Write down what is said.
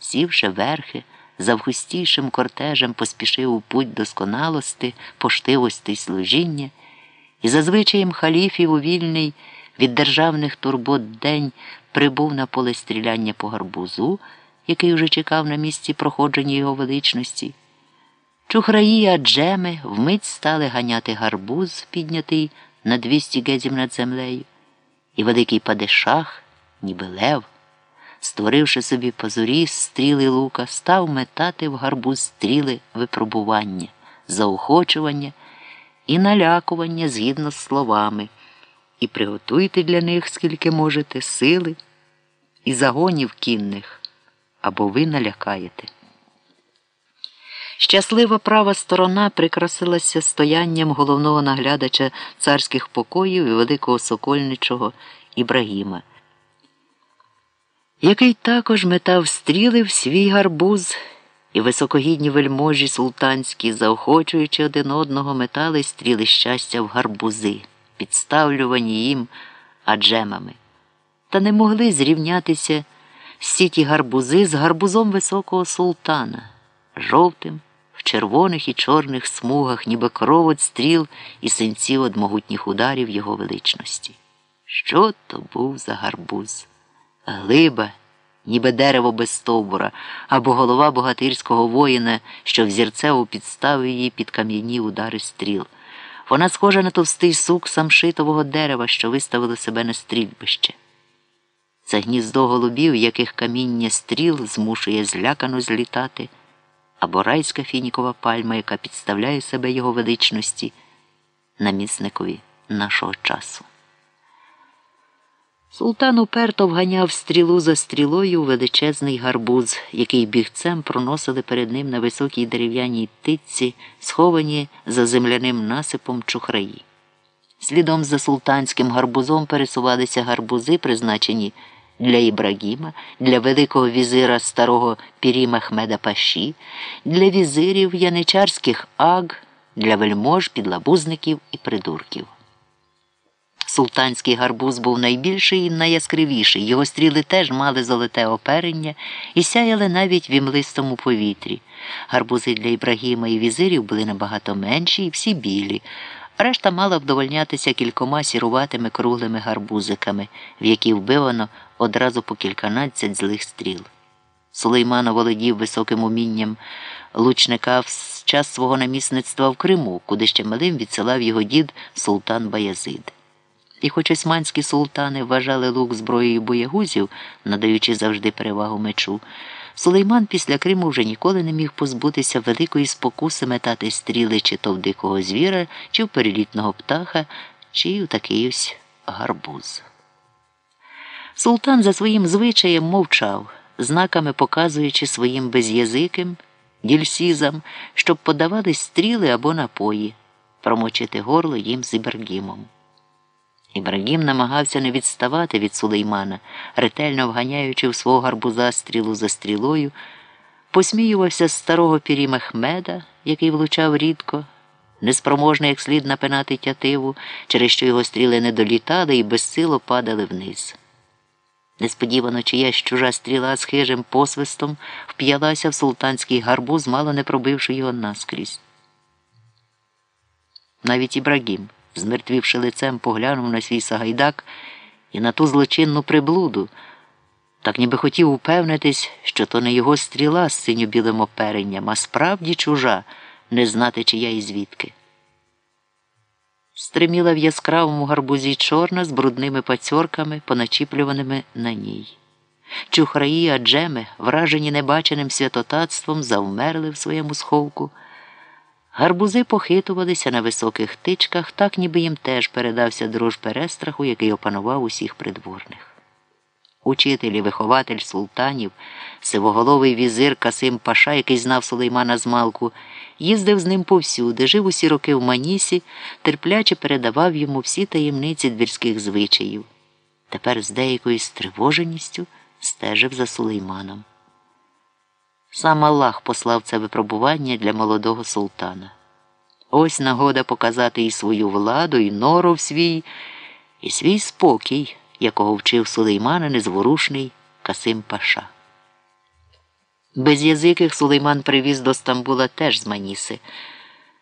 сівши верхи, завгустішим кортежем поспішив у путь досконалости, поштивості й служіння, і зазвичаєм халіфів у вільний від державних турбот день прибув на поле стріляння по гарбузу, який уже чекав на місці проходження його величності. Чухраї аджеми вмить стали ганяти гарбуз, піднятий на двісті гезів над землею, і великий падишах, ніби лев, створивши собі пазурі з стріли лука, став метати в гарбуз стріли випробування, заохочування і налякування згідно з словами, і приготуйте для них, скільки можете, сили і загонів кінних, або ви налякаєте. Щаслива права сторона прикрасилася стоянням головного наглядача царських покоїв і великого сокольничого Ібрагіма, який також метав стріли в свій гарбуз, і високогідні вельможі султанські, заохочуючи один одного, метали стріли щастя в гарбузи, підставлювані їм аджемами, та не могли зрівнятися всі ті гарбузи з гарбузом високого султана, жовтим в червоних і чорних смугах, ніби кров від стріл і синців від могутніх ударів його величності. Що то був за гарбуз? Глиба, ніби дерево без стовбура, або голова богатирського воїна, що взірцево підставив її під кам'яні удари стріл. Вона схожа на товстий сук самшитового дерева, що виставило себе на стрільбище. Це гніздо голубів, яких каміння стріл змушує злякано злітати або райська фінікова пальма, яка підставляє себе його величності намісникові нашого часу. Султан уперто вганяв стрілу за стрілою величезний гарбуз, який бігцем проносили перед ним на високій дерев'яній титці, сховані за земляним насипом чухраї. Слідом за султанським гарбузом пересувалися гарбузи, призначені для Ібрагіма, для Великого візира старого Пірі Мехмеда Паші, для візирів яничарських аг, для вельмож, підлабузників і придурків. Султанський гарбуз був найбільший і найяскравіший. Його стріли теж мали золоте оперення і сяяли навіть в імлистому повітрі. Гарбузи для Ібрагіма і візирів були набагато менші і всі білі. Решта мала вдовольнятися кількома сіруватими круглими гарбузиками, в які вбивано одразу по кільканадцять злих стріл. Сулейман володів високим умінням лучника в час свого намісництва в Криму, куди ще малим відсилав його дід Султан Баязид. І хоч османські султани вважали лук зброєю боягузів, надаючи завжди перевагу мечу, Сулейман після Криму вже ніколи не міг позбутися великої спокуси метати стріли чи то в дикого звіра, чи в перелітного птаха, чи в такий ось гарбуз. Султан за своїм звичаєм мовчав, знаками показуючи своїм без'язиким дільсізам, щоб подавались стріли або напої, промочити горло їм з Ібрагімом. Ібрагім намагався не відставати від сулеймана, ретельно вганяючи в свого гарбуза стрілу за стрілою, посміювався з старого пірі Мехмеда, який влучав рідко, неспроможний як слід напинати тятиву, через що його стріли не долітали і безсило падали вниз. Несподівано чиясь чужа стріла з хижим посвистом вп'ялася в султанський гарбуз, мало не пробивши його наскрізь. Навіть Ібрагім змертвівши лицем, поглянув на свій сагайдак і на ту злочинну приблуду, так ніби хотів упевнитись, що то не його стріла з синьо-білим оперенням, а справді чужа, не знати, чия і звідки. Стриміла в яскравому гарбузі чорна з брудними пацьорками, поначіплюваними на ній. Чухраї аджеми, вражені небаченим святотатством, завмерли в своєму сховку. Гарбузи похитувалися на високих тичках, так ніби їм теж передався дрож перестраху, який опанував усіх придворних. Учитель і вихователь султанів, сивоголовий візир Касим Паша, який знав Сулеймана з Малку, їздив з ним повсюди, жив усі роки в Манісі, терпляче передавав йому всі таємниці двірських звичаїв. Тепер з деякою стривоженістю стежив за Сулейманом. Сам Аллах послав це випробування для молодого султана. Ось нагода показати і свою владу, і норов свій, і свій спокій, якого вчив сулеймана незворушний Касим Паша. Без язиких Сулейман привіз до Стамбула теж з Маніси.